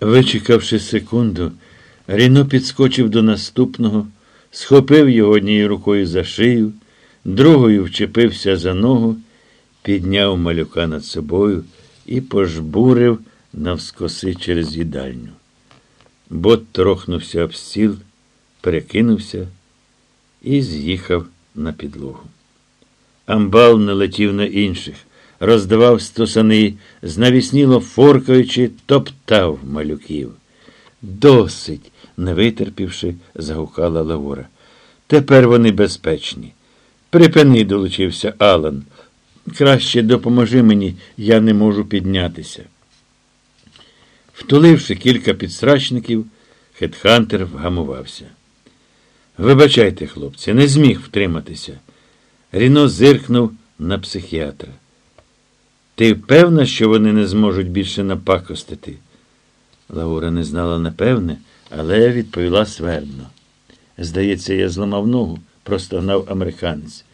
Вичекавши секунду, Ріно підскочив до наступного, схопив його однією рукою за шию, другою вчепився за ногу, підняв малюка над собою і пожбурив навскоси через їдальню. Бот трохнувся об стіл, перекинувся і з'їхав на підлогу. Амбал не летів на інших, роздавав стосани, знавісніло форкаючи, топтав малюків. Досить, не витерпівши, загукала Лавора. Тепер вони безпечні. Припини, долучився Алан. Краще допоможи мені, я не можу піднятися. Втуливши кілька підсрачників, хетхантер вгамувався. Вибачайте, хлопці, не зміг втриматися. Ріно зиркнув на психіатра. Ти певна, що вони не зможуть більше напакостити? Лаура не знала напевне, але відповіла свердно. Здається, я зламав ногу, простогнав американець.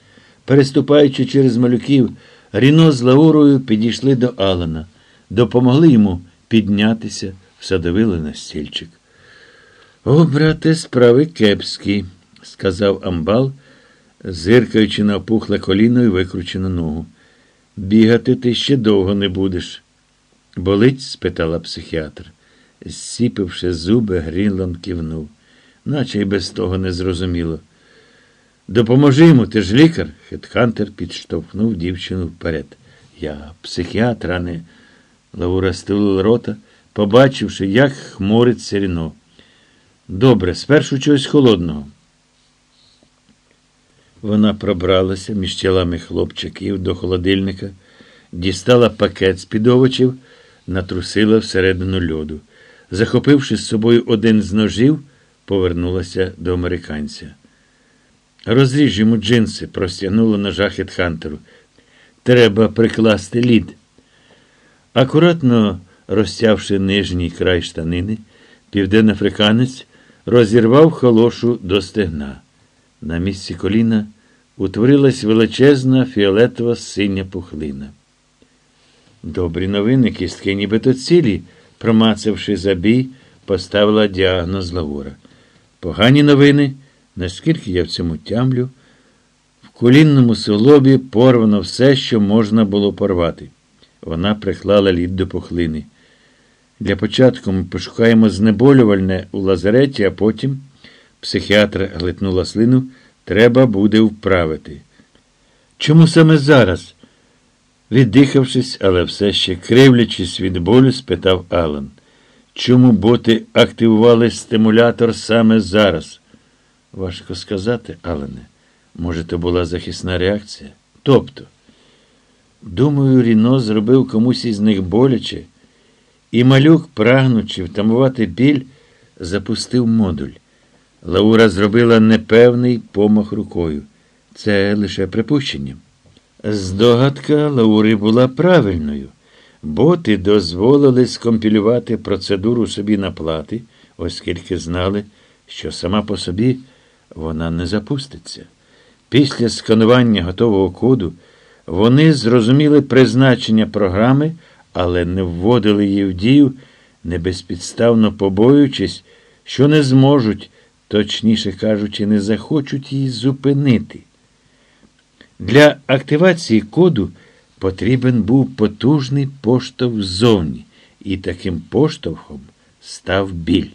Переступаючи через малюків, Ріно з Лаурою підійшли до Алана, допомогли йому піднятися, всадовили на стільчик. О, брате, справи кепські, сказав амбал, зиркаючи на опухле коліно і викручену ногу. Бігати ти ще довго не будеш. Болить? спитала психіатр. Зсіпивши зуби, Грінланд кивнув, наче й без того не зрозуміло. Допоможи йому, ти ж лікар. Хетхантер підштовхнув дівчину вперед. Я психіатр, а не. Лаура стулила рота, побачивши, як хмуриться Ріно. Добре, спершу чогось холодного. Вона пробралася між тілами хлопчиків до холодильника, дістала пакет з під овочів, натрусила всередину льоду. Захопивши з собою один з ножів, повернулася до американця. Розріж йому джинси, простягнула ножа Хетхантеру. Треба прикласти лід. Акуратно розтявши нижній край штанини, південноафриканець розірвав холошу до стегна. На місці коліна утворилась величезна фіолетова синя пухлина. Добрі новини, кістки нібито цілі, промацавши забій, поставила діагноз Лавура. Погані новини, наскільки я в цьому тямлю, в колінному солобі порвано все, що можна було порвати. Вона приклала лід до пухлини. Для початку ми пошукаємо знеболювальне у лазареті, а потім психіатр глитнула слину, треба буде вправити. Чому саме зараз? Віддихавшись, але все ще кривлячись від болю, спитав Алан. Чому боти активували стимулятор саме зараз? Важко сказати, Алене. Може, то була захисна реакція? Тобто, думаю, Ріно зробив комусь із них боляче, і малюк, прагнучи втамувати біль, запустив модуль. Лаура зробила непевний помах рукою. Це лише припущення. Здогадка Лаури була правильною. Боти дозволили скомпілювати процедуру собі на плати, оскільки знали, що сама по собі вона не запуститься. Після сканування готового коду вони зрозуміли призначення програми, але не вводили її в дію, небезпідставно побоюючись, що не зможуть, точніше кажучи, не захочуть її зупинити. Для активації коду потрібен був потужний поштовх ззовні, і таким поштовхом став біль.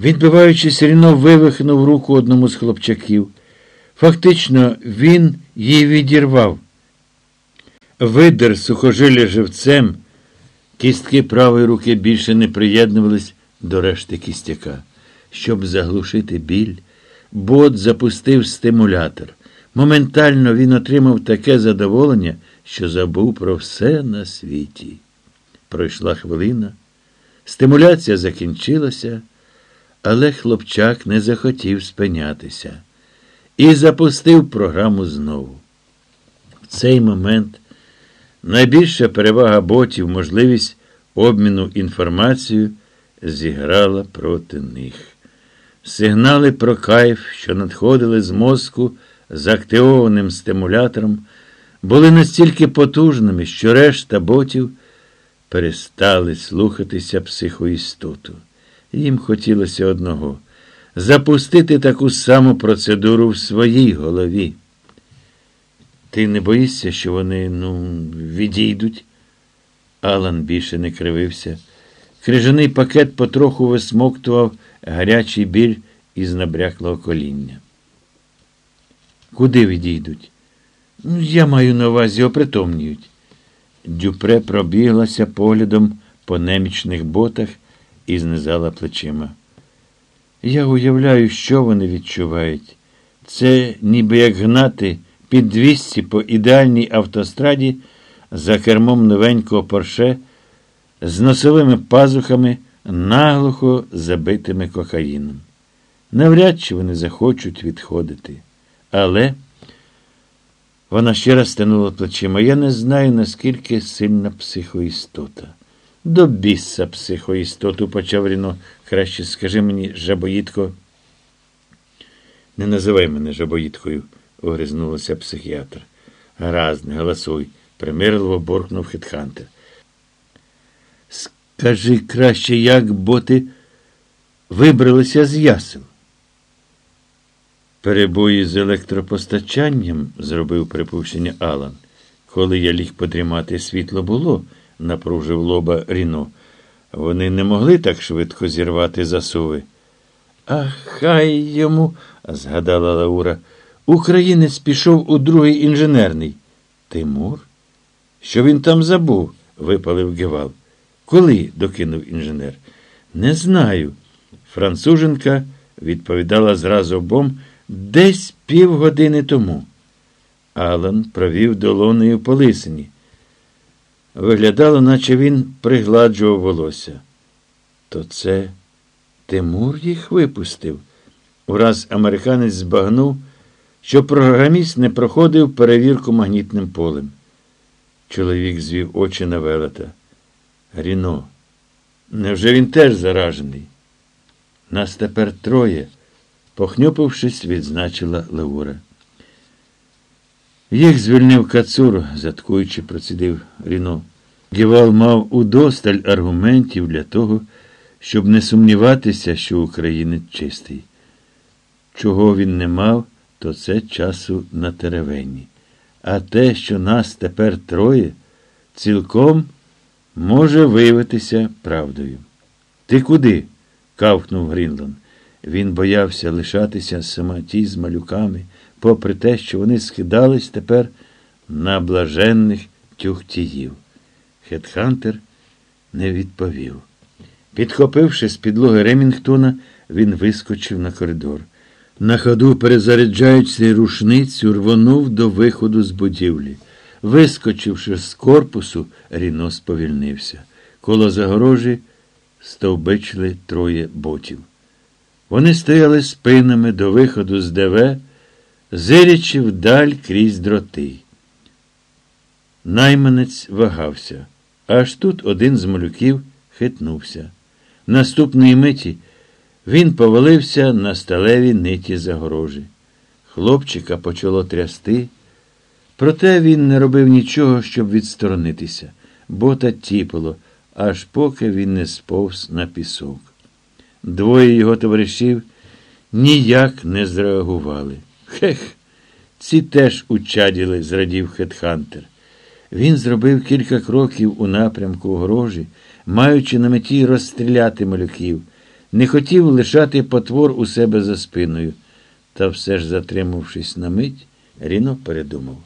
Відбиваючись, Ріно вивихнув руку одному з хлопчаків. Фактично, він її відірвав. Видер сухожилля живцем, кістки правої руки більше не приєднувались до решти кістяка. Щоб заглушити біль, бот запустив стимулятор. Моментально він отримав таке задоволення, що забув про все на світі. Пройшла хвилина, стимуляція закінчилася, але хлопчак не захотів спинятися і запустив програму знову. В цей момент найбільша перевага ботів, можливість обміну інформацією, зіграла проти них. Сигнали про кайф, що надходили з мозку з активованим стимулятором, були настільки потужними, що решта ботів перестали слухатися психоістоту. Їм хотілося одного запустити таку саму процедуру в своїй голові. Ти не боїшся, що вони, ну, відійдуть? Алан більше не кривився. Крижаний пакет потроху висмоктував гарячий біль із набряклого коління. Куди відійдуть? Ну, я маю на увазі опритомнюють. Дюпре пробіглася поглядом по немічних ботах і знизала плечима. Я уявляю, що вони відчувають. Це ніби як гнати під 200 по ідеальній автостраді за кермом новенького порше з носовими пазухами, наглухо забитими кокаїном. Навряд чи вони захочуть відходити. Але вона ще раз стянула плечима. Я не знаю, наскільки сильна психоістота. До біса психоістоту, почав Ріно. Краще скажи мені, жабоїдко. Не називай мене жабоїдкою, огризнулася психіатр. Гаразд, не голосуй, примирливо боркнув Хетхантер. Скажи краще, як боти вибралися з ясел. Перебої з електропостачанням, зробив припущення Алан. Коли я ліг подрімати, світло було, напружив лоба Ріно. Вони не могли так швидко зірвати засуви. А хай йому, згадала Лаура, українець пішов у другий інженерний. Тимур? Що він там забув? випалив Гевал. Коли? докинув інженер. Не знаю. Француженка відповідала зразу обом десь півгодини тому. Алан провів долоною по лисині. Виглядало, наче він пригладжував волосся. То це Тимур їх випустив. Ураз американець збагнув, що програміст не проходив перевірку магнітним полем. Чоловік звів очі на велета. Ріно, невже він теж заражений? Нас тепер троє, похнюпившись, відзначила Леура. Їх звільнив Кацур, заткуючи, процідив Ріно. Гівал мав удосталь аргументів для того, щоб не сумніватися, що українець чистий. Чого він не мав, то це часу на теревені. А те, що нас тепер троє, цілком може виявитися правдою. Ти куди? кавкнув Грінланд. Він боявся лишатися самоті з малюками, попри те, що вони скидались тепер на блаженних тюхтіїв. Хетхантер не відповів. Підхопивши з підлоги Ремінгтона, він вискочив на коридор. На ходу, перезаряджаючи рушницю, рвонув до виходу з будівлі. Вискочивши з корпусу, Ріно сповільнився. Коло загорожі стовбичили троє ботів. Вони стояли спинами до виходу з ДВ, зирячи вдаль крізь дроти. Найманець вагався. Аж тут один з малюків хитнувся. Наступної миті він повалився на сталеві ниті загорожі. Хлопчика почало трясти. Проте він не робив нічого, щоб відсторонитися. Бота тіпало, аж поки він не сповз на пісок. Двоє його товаришів ніяк не зреагували. Хех, ці теж учаділи, зрадів Хетхантер. Він зробив кілька кроків у напрямку огорожі, маючи на меті розстріляти малюків, не хотів лишати потвор у себе за спиною. Та все ж, затримавшись на мить, Ріно передумав.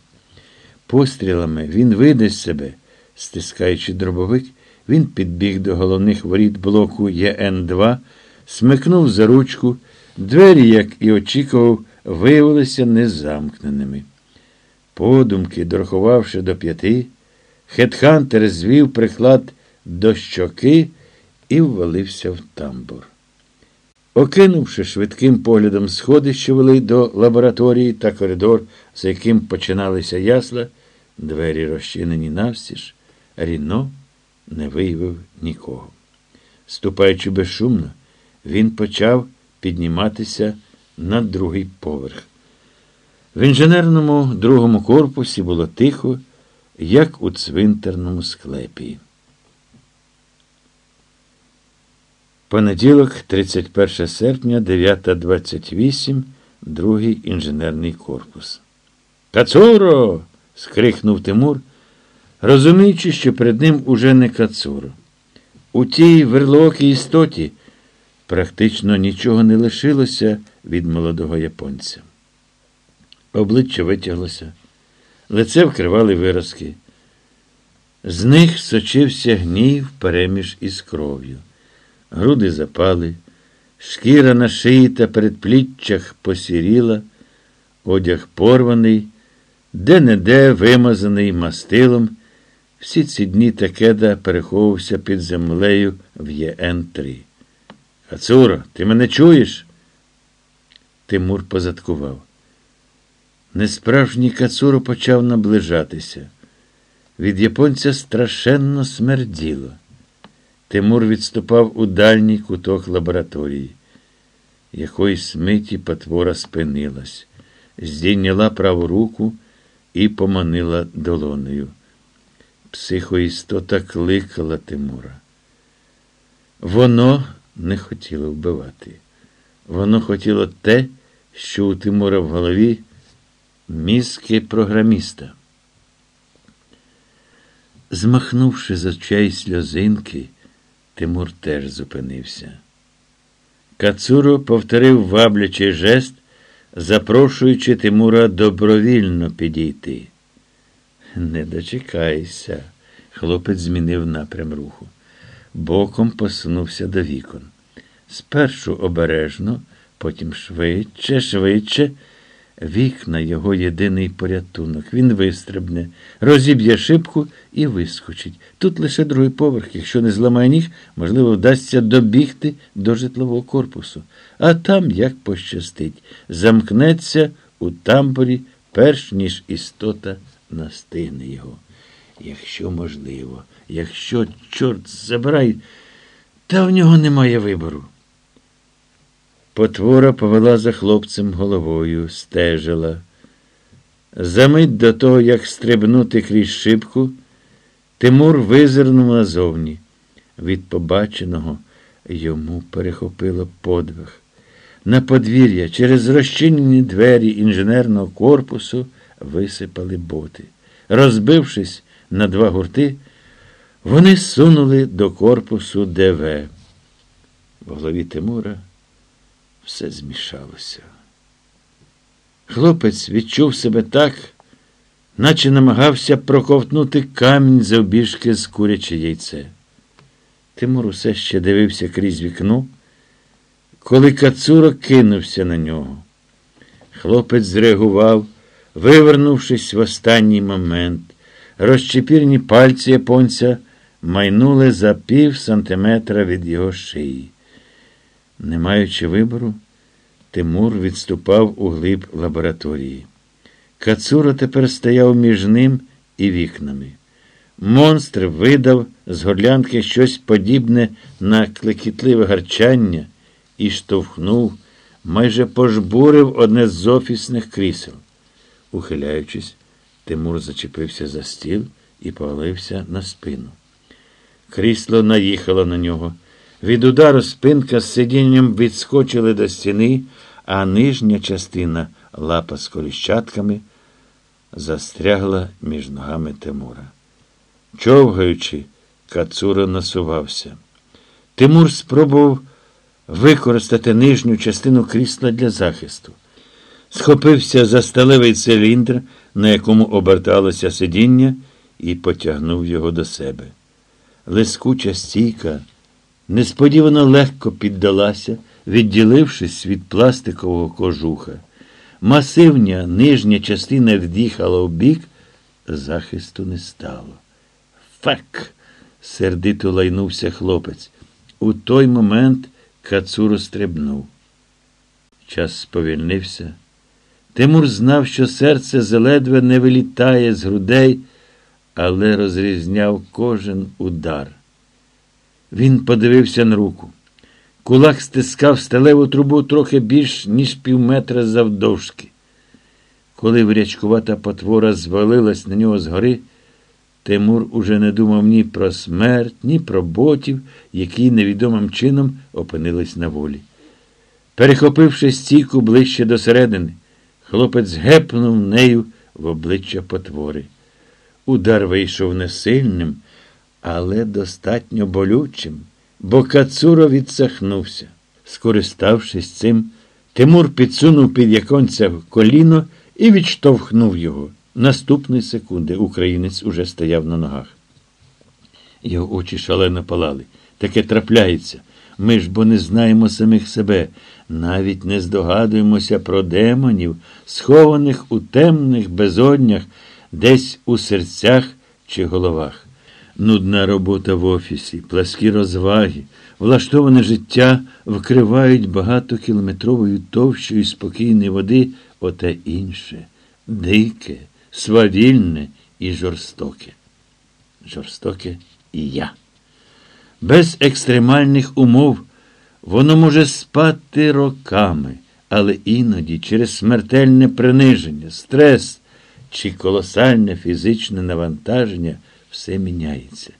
Пострілами він видасть себе, стискаючи дробовик, він підбіг до головних воріт блоку ЄН2, смикнув за ручку, двері, як і очікував, виявилися незамкненими. Подумки, дорахувавши до п'яти, Хетхантер звів приклад до щоки і ввалився в тамбур. Окинувши швидким поглядом сходи, що вели до лабораторії та коридор, за яким починалися ясла, двері розчинені навстіж, Ріно не виявив нікого. Ступаючи безшумно, він почав підніматися на другий поверх. В інженерному другому корпусі було тихо, як у цвинтерному склепі. Понеділок, 31 серпня, 9.28, другий інженерний корпус. Кацуро. скрикнув Тимур, розуміючи, що перед ним уже не Кацуро. У тій верлоокій істоті практично нічого не лишилося від молодого японця. Обличчя витяглося, лице вкривали виразки. З них сочився гнів переміж із кров'ю. Груди запали, шкіра на шиї та передпліччях посіріла, одяг порваний, де-не-де вимазаний мастилом. Всі ці дні Такеда переховувався під землею в ЄН-3. Кацуро, ти мене чуєш? Тимур позадкував. Несправжній Кацуро почав наближатися. Від японця страшенно смерділо. Тимур відступав у дальній куток лабораторії. Якоїсь миті потвора спинилась, здійняла праву руку і поманила долонею. Психоістота кликала Тимура. Воно не хотіло вбивати. Воно хотіло те, що у Тимура в голові мізки програміста. Змахнувши з очей сльозинки, Тимур теж зупинився. Кацуро повторив ваблячий жест, запрошуючи Тимура добровільно підійти. Не дочекайся, хлопець змінив напрям руху. Боком посунувся до вікон. Спершу обережно, потім швидше, швидше. Вікна його єдиний порятунок. Він вистрибне, розіб'є шибку і вискочить. Тут лише другий поверх, якщо не зламає ніг, можливо, вдасться добігти до житлового корпусу. А там, як пощастить, замкнеться у тамбурі, перш ніж істота настигне його. Якщо можливо, якщо, чорт забирай, та в нього немає вибору. Потвора повела за хлопцем головою, стежила. Замить до того, як стрибнути крізь шибку, Тимур визирнув назовні. Від побаченого йому перехопило подвиг. На подвір'я через розчинені двері інженерного корпусу висипали боти. Розбившись на два гурти, вони сунули до корпусу ДВ. В голові Тимура все змішалося. Хлопець відчув себе так, наче намагався проковтнути камінь завбіжки з куряче яйце. Тимур усе ще дивився крізь вікно, коли Кацуро кинувся на нього. Хлопець зреагував, вивернувшись в останній момент. Розчепірні пальці японця майнули за пів сантиметра від його шиї. Не маючи вибору, Тимур відступав у глиб лабораторії. Кацуро тепер стояв між ним і вікнами. Монстр видав з горлянки щось подібне на клекітливе гарчання і штовхнув, майже пожбурив одне з офісних крісел. Ухиляючись, Тимур зачепився за стіл і повалився на спину. Крісло наїхало на нього. Від удару спинка з сидінням відскочили до стіни, а нижня частина лапа з коліщатками застрягла між ногами Тимура. Човгаючи, Кацура насувався. Тимур спробував використати нижню частину крісла для захисту. Схопився за сталевий циліндр, на якому оберталося сидіння, і потягнув його до себе. Лискуча стійка несподівано легко піддалася, відділившись від пластикового кожуха. Масивня нижня частина вдіхала в бік, захисту не стало. Фак! сердито лайнувся хлопець. У той момент Кацуро стрибнув. Час сповільнився. Тимур знав, що серце заледве не вилітає з грудей, але розрізняв кожен удар. Він подивився на руку. Кулак стискав сталеву трубу трохи більш, ніж півметра завдовжки. Коли врячкувата потвора звалилась на нього згори, Тимур уже не думав ні про смерть, ні про ботів, які невідомим чином опинились на волі. Перехопивши стійку ближче до середини, хлопець гепнув нею в обличчя потвори. Удар вийшов не сильним, але достатньо болючим, бо Кацуро відсахнувся. Скориставшись цим, Тимур підсунув під яконця коліно і відштовхнув його. Наступної секунди українець уже стояв на ногах. Його очі шалено палали. Таке трапляється. Ми ж бо не знаємо самих себе, навіть не здогадуємося про демонів, схованих у темних безоднях, десь у серцях чи головах. Нудна робота в офісі, пласкі розваги, влаштоване життя вкривають багатокілометровою товщою спокійної води оте інше, дике, свавільне і жорстоке. Жорстоке і я. Без екстремальних умов воно може спати роками, але іноді через смертельне приниження, стрес чи колосальне фізичне навантаження все міняється.